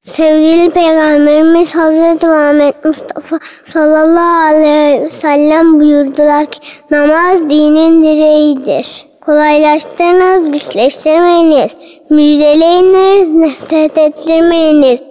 Sevgili Peygamberimiz Hazreti Muhammed Mustafa sallallahu aleyhi ve sellem buyurdular ki namaz dinin direğidir. Kolaylaştırınız, güçleştirmeyiniz. Müjdeleyiniz, nefret ettirmeyiniz.